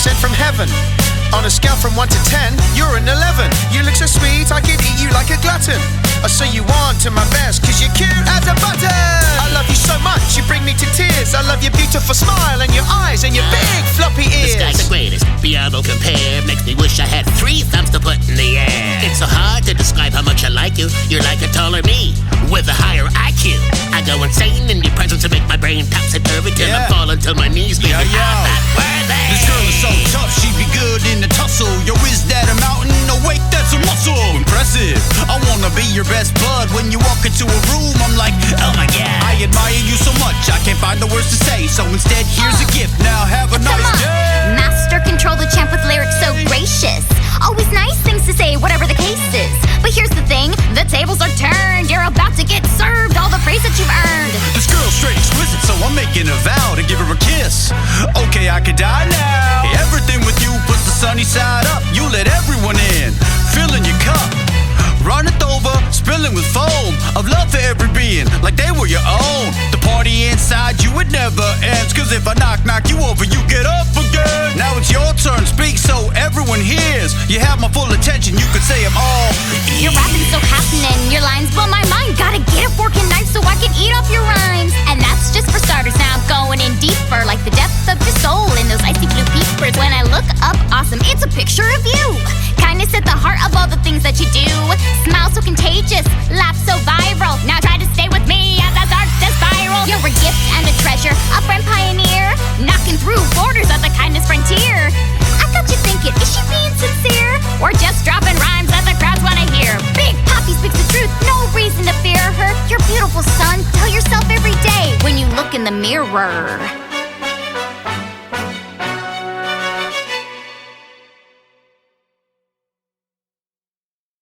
sent from heaven. On a scale from 1 to 10, you're an 11. You look so sweet, I could eat you like a glutton. I say you want to my best, cause you're cute as a button. I love you so much, you bring me to tears. I love your beautiful smile and your eyes and your big floppy ears. This guy's the greatest, beyond all compare. Makes me wish I had three thumbs to put in the air. It's so hard to describe how much I like you. You're like a taller me with a higher IQ. I go insane your best bud. When you walk into a room, I'm like, oh my god. I admire you so much, I can't find the words to say. So instead, here's a gift. Now have a Come nice day. Master control the champ with lyrics so gracious. Always nice things to say, whatever the case is. But here's the thing the tables are turned. You're about to get served all the praise that you've earned. This girl's straight exquisite, so I'm making a vow to give her a kiss. Okay, I could die now. Everything over, spilling with foam of love for every being, like they were your own. The party inside you, it never. Cause if I knock, knock you over, you get up again. Now it's your turn, speak so everyone hears. You have my full attention, you could say all. Your rapping's so happening, your lines blow my mind. Gotta get a fork and knife so I can eat off your rhymes. And that's just for starters. Now I'm going in deeper, like the depth of your soul in those icy blue peepers. When I look up, awesome, it's a picture of you. Kindness at the heart of all the things that you do. The kindness frontier. I got you thinking, is she being sincere? Or just dropping rhymes that the crowds wanna hear? Big Poppy speaks the truth, no reason to fear her. You're beautiful, son. Tell yourself every day when you look in the mirror.